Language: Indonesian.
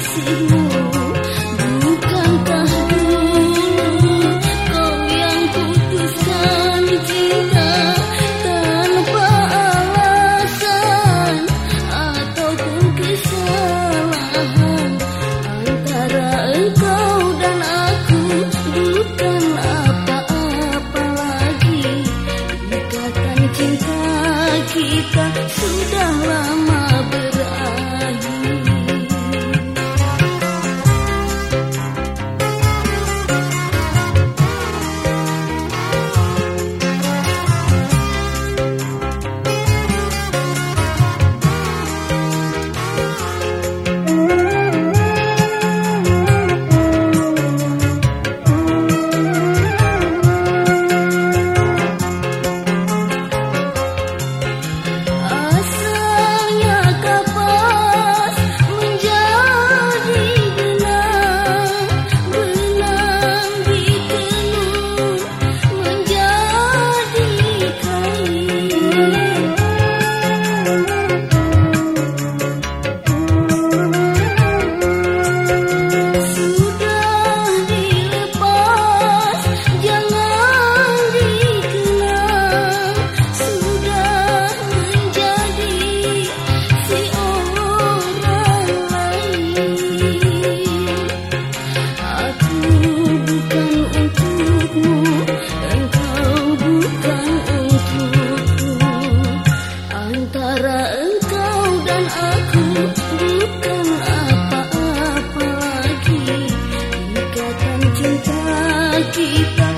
kasihmu Bukankah dulu kau yang putuskan cinta Tanpa alasan ataupun kesalahan Antara engkau dan aku bukan apa-apa lagi. Ikatan cinta kita kita